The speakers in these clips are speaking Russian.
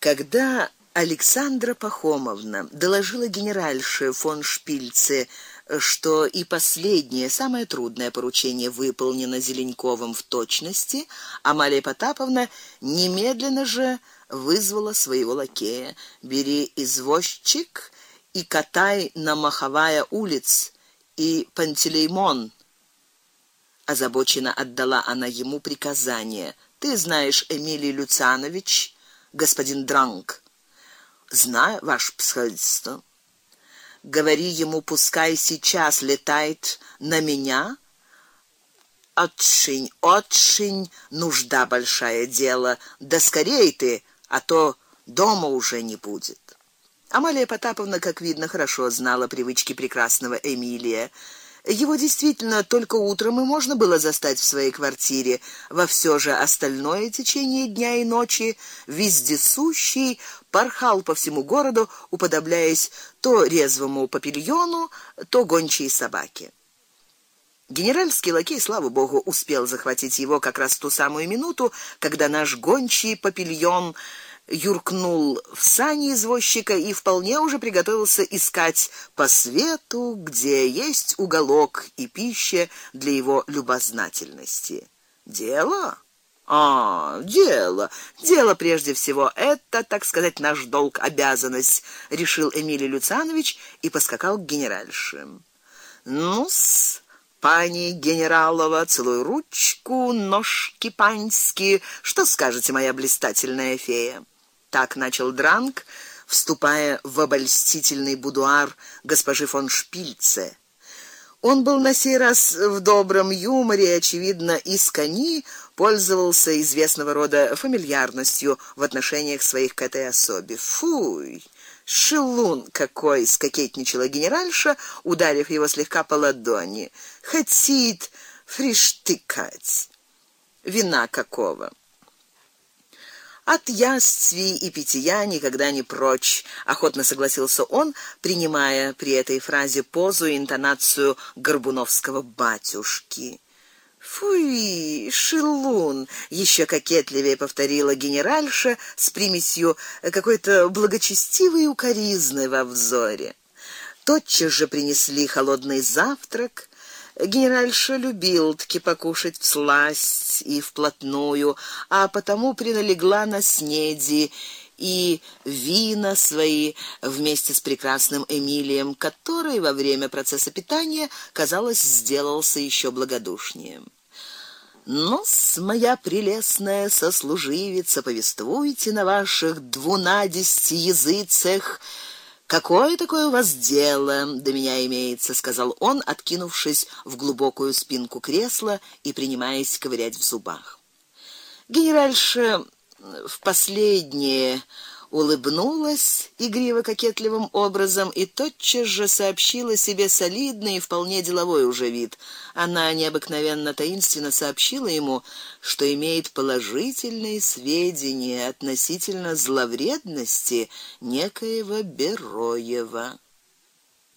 Когда Александра Пахомовна доложила генеральше фон Шпильце, что и последнее, самое трудное поручение выполнено Зеленковым в точности, Амалия Потаповна немедленно же вызвала своего лакея: "Бери извозчик и катай на Маховая улиц и Пантелеймон". Озабоченно отдала она ему приказание: "Ты знаешь Эмилий Люцанович, господин Дранг?" "Знаю, ваше псходство" говори ему, пускай сейчас летает на меня. Очень, очень нужда большая дело. Да скорей ты, а то дома уже не будет. Амалия Потаповна, как видно, хорошо знала привычки прекрасного Эмилия. Его действительно только утром и можно было застать в своей квартире, во все же остальное течение дня и ночи вездесущий порхал по всему городу, уподобляясь то резвому папильону, то гончей собаке. Генеральский лакей, слава богу, успел захватить его как раз в ту самую минуту, когда наш гончий папильон юркнул в сани извозчика и вполне уже приготовился искать по свету, где есть уголок и пища для его любознательности. Дело? А, дело. Дело прежде всего это, так сказать, наш долг, обязанность, решил Эмилий Люцанович и поскакал к генеральше. Ну-с, пани генералова, целую ручку, ножки паньские. Что скажете, моя блистательная фея? Так начал Дранг, вступая в обольстительный будуар госпожи фон Шпильце. Он был на сей раз в добром юморе, очевидно, из кони пользовался известного рода фамильярностью в отношениях своих к этой особе. Фуй, шелун какой, скокетничала генеральша, ударив его слегка по ладони. Хотит фриштыкать. Вина какого? От яствий и питья никогда не прочь, охотно согласился он, принимая при этой фразе позу и интонацию горбуновского батюшки. Фуй, шелун, еще кокетливее повторила генеральша с примесью какой-то благочестивой укоризны во взоре. Тотчас же принесли холодный завтрак, Генеральша любил таки покушать всласть и вплотную, а потому приналегла на снеди и вина свои вместе с прекрасным Эмилием, который во время процесса питания, казалось, сделался еще благодушнее. Но моя прелестная сослуживица, повествуйте на ваших двунадесяти языцах Какое такое у вас дело до меня имеется, сказал он, откинувшись в глубокую спинку кресла и принимаясь ковырять в зубах. Генеральша в последнее улыбнулась игриво кокетливым образом и тотчас же сообщила себе солидный и вполне деловой уже вид. Она необыкновенно таинственно сообщила ему, что имеет положительные сведения относительно зловредности некоего Бероева.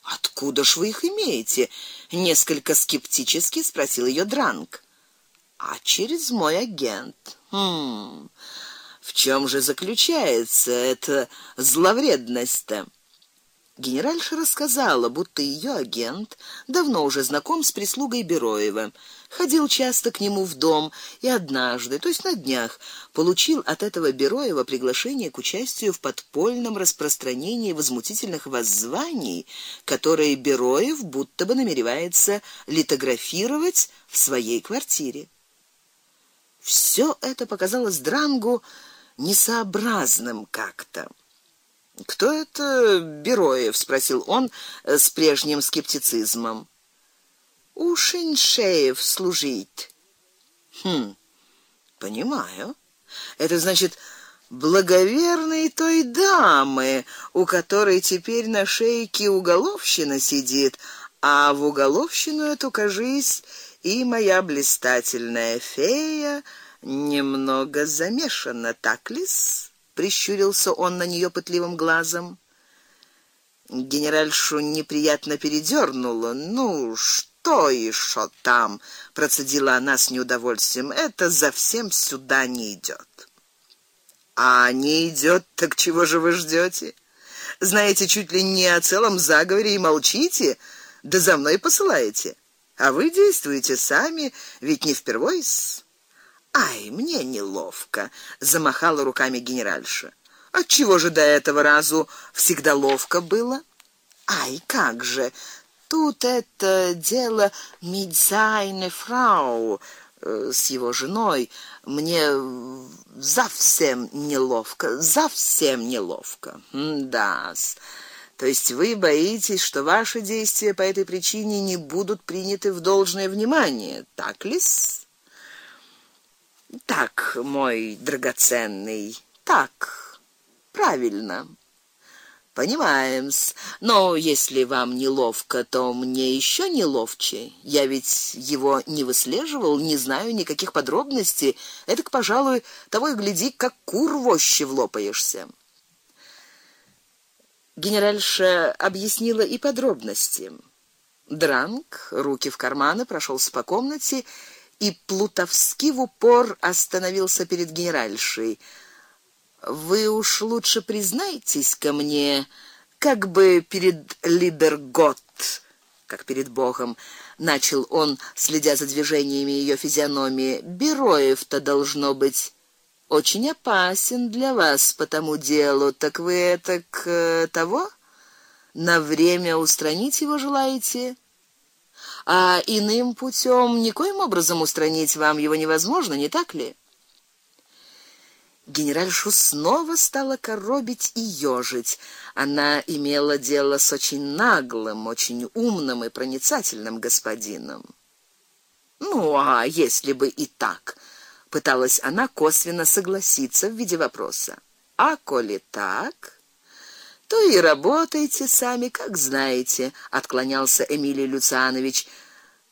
Откуда ж вы их имеете? несколько скептически спросил ее Дранг. А через мой агент. Хм. В чем же заключается эта зловредность-то? Генеральша рассказала, будто ее агент давно уже знаком с прислугой Бероева, ходил часто к нему в дом и однажды, то есть на днях, получил от этого Бероева приглашение к участию в подпольном распространении возмутительных воззваний, которые Бероев будто бы намеревается литографировать в своей квартире. Все это показалось Дрангу несообразным как-то. Кто это Бероев, спросил он э, с прежним скептицизмом. У Шиншеев служит. Хм. Понимаю. Это значит благоверной той дамы, у которой теперь на шейке уголовщина сидит, а в уголовщину эту, кажись, и моя блистательная фея немного замешана, так ли-с? прищурился он на нее пытливым глазом. Генеральшу неприятно передёрнуло. Ну, что еще там, процедила она с неудовольствием. Это за всем сюда не идет. А не идет, так чего же вы ждете? Знаете чуть ли не о целом заговоре и молчите, да за мной посылаете. А вы действуете сами, ведь не впервой с Ай, мне неловко, замахала руками генеральша. От чего же до этого разу всегда ловко было? Ай, как же? Тут это дело Мидзайне фрау э, с его женой. Мне совсем неловко, совсем неловко. Да. То есть вы боитесь, что ваши действия по этой причине не будут приняты в должное внимание, так ли? Так, мой драгоценный. Так. Правильно. Понимаем-с. Но если вам неловко, то мне еще неловче. Я ведь его не выслеживал, не знаю никаких подробностей. Это, пожалуй, того и гляди, как кур в още влопаешься. Генеральша объяснила и подробности. Дранг, руки в карманы, прошелся по комнате и плутовски в упор остановился перед генеральшей. Вы уж лучше признайтесь ко мне, как бы перед Либергот, как перед Богом, начал он, следя за движениями ее физиономии. Бероев-то должно быть очень опасен для вас по тому делу. Так вы это к э, того на время устранить его желаете? А иным путем никоим образом устранить вам его невозможно, не так ли? Генеральшу снова стало коробить и ёжить. Она имела дело с очень наглым, очень умным и проницательным господином. Ну, а если бы и так, пыталась она косвенно согласиться в виде вопроса. А коли так, то и работайте сами, как знаете, отклонялся Эмилий Люцианович.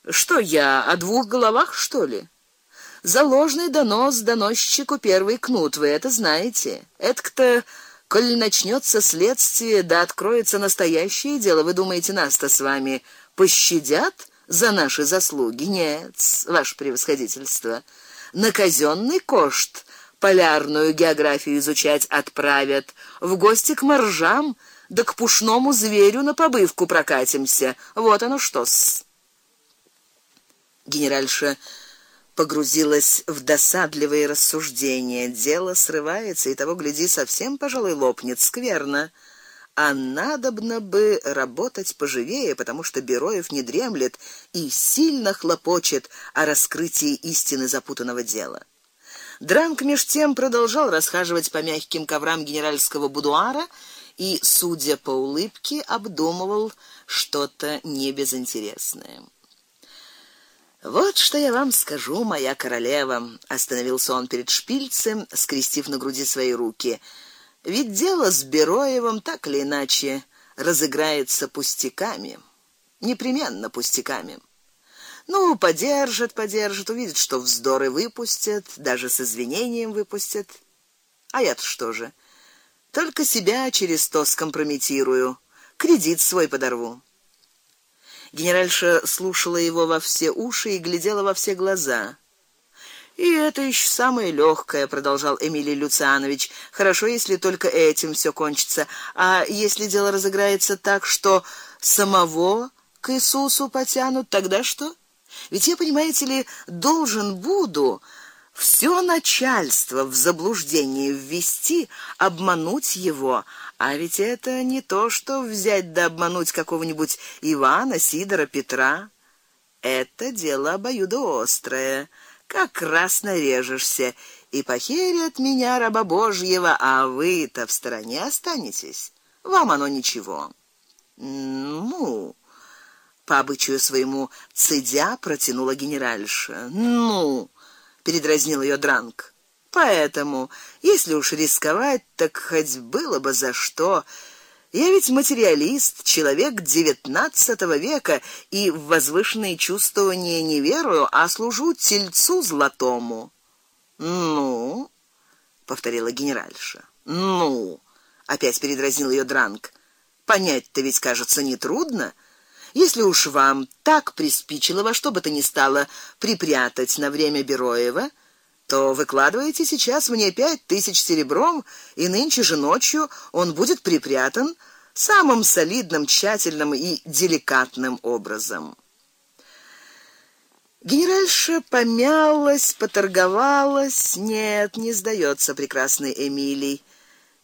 Что я о двух головах, что ли? За ложный донос доносчику первый кнут, вы это знаете. Это кто коль начнется следствие, да откроется настоящее дело, вы думаете, нас-то с вами пощадят за наши заслуги? Нет, ваше превосходительство. На казённый кошт полярную географию изучать отправят, в гости к моржам, да к пушному зверю на побывку прокатимся. Вот оно что-с. Генеральша погрузилась в досадливые рассуждения. Дело срывается, и того гляди совсем, пожалуй, лопнет скверно. А надобно бы работать поживее, потому что Бероев не дремлет и сильно хлопочет о раскрытии истины запутанного дела. Дранк меж тем продолжал расхаживать по мягким коврам генеральского будуара и, судя по улыбке, обдумывал что-то небезынтересное. Вот что я вам скажу, моя королева, остановился он перед шпильцем, скрестив на груди свои руки. Ведь дело с Бероевым так или иначе разыграется пустяками, непременно пустяками. Ну, подержит, подержит, увидит, что вздоры выпустят, даже с извинением выпустят. А я-то что же? Только себя через то скомпрометирую, кредит свой подорву. Генеральша слушала его во все уши и глядела во все глаза. И это еще самое легкое, продолжал Эмилий Люцианович. Хорошо, если только этим все кончится. А если дело разыграется так, что самого к Иисусу потянут, тогда что? Ведь я, понимаете ли, должен буду все начальство в заблуждение ввести, обмануть его, а ведь это не то, что взять да обмануть какого-нибудь Ивана, Сидора, Петра. Это дело обоюдоострое. Как раз нарежешься и похерят меня раба Божьего, а вы-то в стороне останетесь. Вам оно ничего. Ну, по обычаю своему цедя протянула генеральша. Ну, передразнил ее Дранг. Поэтому, если уж рисковать, так хоть было бы за что. Я ведь материалист, человек XIX века, и в возвышенные чувствования не верую, а служу тельцу золотому. Ну, повторила генеральша. Ну, опять передразнил ее Дранг. Понять-то ведь, кажется, не трудно. Если уж вам так приспичило во что бы то ни стало припрятать на время Бероева, то выкладываете сейчас мне пять тысяч серебром, и нынче же ночью он будет припрятан самым солидным, тщательным и деликатным образом. Генеральша помялась, поторговалась. Нет, не сдается прекрасный Эмилий.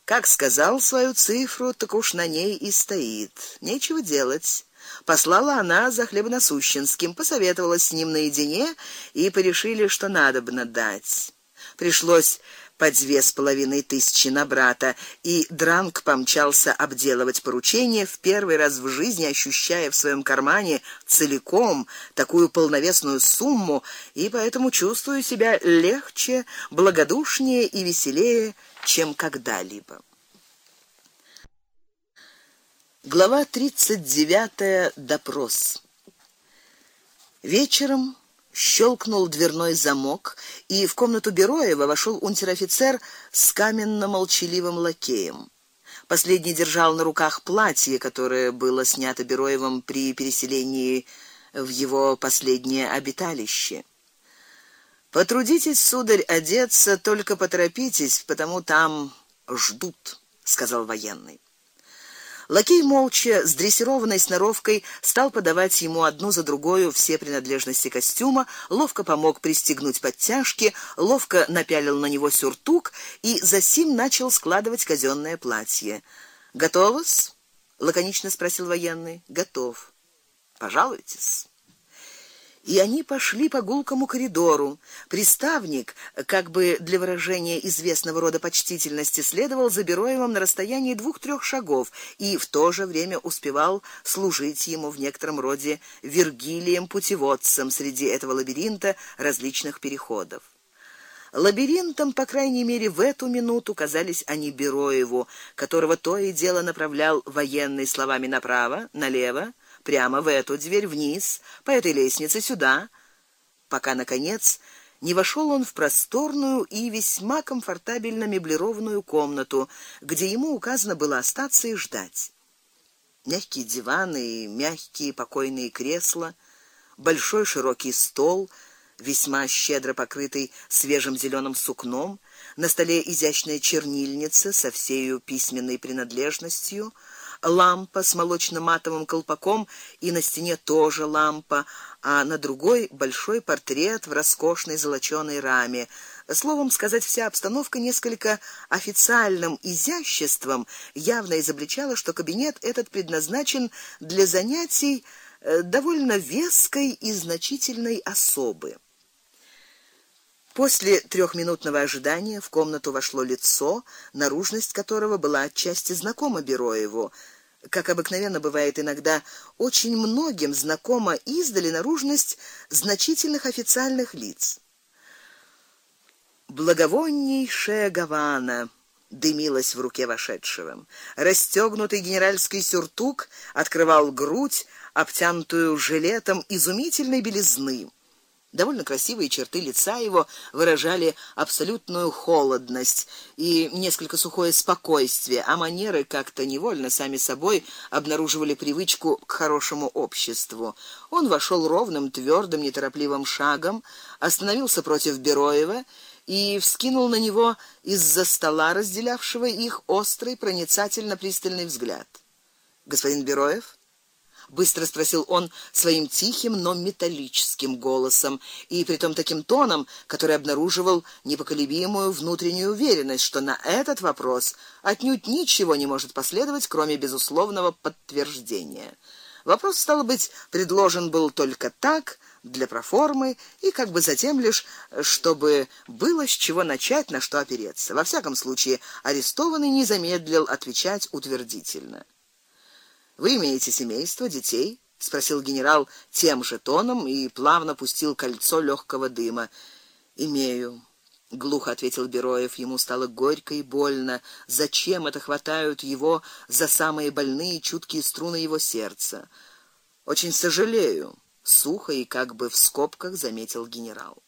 Как сказал свою цифру, так уж на ней и стоит. Нечего делать. Послала она за хлебоносущенским, посоветовалась с ним наедине и порешили, что надо бы надать. Пришлось по две с половиной тысячи на брата, и Дранг помчался обделывать поручение в первый раз в жизни, ощущая в своем кармане целиком такую полновесную сумму, и поэтому чувствую себя легче, благодушнее и веселее, чем когда-либо. Глава 39. Допрос. Вечером щелкнул дверной замок, и в комнату Бероева вошел унтер-офицер с каменно-молчаливым лакеем. Последний держал на руках платье, которое было снято Бероевым при переселении в его последнее обиталище. Потрудитесь, сударь, одеться, только поторопитесь, потому там ждут, сказал военный. Лакей молча с дрессированной сноровкой стал подавать ему одну за другой все принадлежности костюма, ловко помог пристегнуть подтяжки, ловко напялил на него сюртук и засим начал складывать казённое платье. Готовы-с? лаконично спросил военный. Готов. Пожалуйтесь и они пошли по гулкому коридору. Приставник, как бы для выражения известного рода почтительности, следовал за Бероевым на расстоянии двух-трех шагов и в то же время успевал служить ему в некотором роде Вергилием путеводцем среди этого лабиринта различных переходов. Лабиринтом, по крайней мере, в эту минуту казались они Бероеву, которого то и дело направлял военный словами направо, налево, прямо в эту дверь вниз, по этой лестнице сюда, пока наконец не вошел он в просторную и весьма комфортабельно меблированную комнату, где ему указано было остаться и ждать. Мягкие диваны и мягкие покойные кресла, большой широкий стол, весьма щедро покрытый свежим зеленым сукном, на столе изящная чернильница со всею письменной принадлежностью, лампа с молочно-матовым колпаком и на стене тоже лампа, а на другой большой портрет в роскошной золочёной раме. Словом сказать, вся обстановка несколько официальным изяществом явно изобличала, что кабинет этот предназначен для занятий э, довольно веской и значительной особы. После трехминутного ожидания в комнату вошло лицо, наружность которого была отчасти знакома Бероеву как обыкновенно бывает иногда, очень многим знакома издали наружность значительных официальных лиц. Благовоннейшая гавана дымилась в руке вошедшего. Расстёгнутый генеральский сюртук открывал грудь, обтянутую жилетом изумительной белизны. Довольно красивые черты лица его выражали абсолютную холодность и несколько сухое спокойствие, а манеры как-то невольно сами собой обнаруживали привычку к хорошему обществу. Он вошел ровным, твёрдым, неторопливым шагом, остановился против Бероева и вскинул на него из-за стола, разделявшего их, острый, проницательно пристальный взгляд. Господин Бероев быстро спросил он своим тихим, но металлическим голосом, и притом таким тоном, который обнаруживал непоколебимую внутреннюю уверенность, что на этот вопрос отнюдь ничего не может последовать, кроме безусловного подтверждения. Вопрос стало быть предложен был только так, для проформы и как бы затем лишь, чтобы было с чего начать, на что опереться. Во всяком случае, арестованный не замедлил отвечать утвердительно. Вы имеете семейство, детей? спросил генерал тем же тоном и плавно пустил кольцо легкого дыма. Имею, глухо ответил Бероев. Ему стало горько и больно. Зачем это хватают его за самые больные чуткие струны его сердца? Очень сожалею, сухо и как бы в скобках заметил генерал.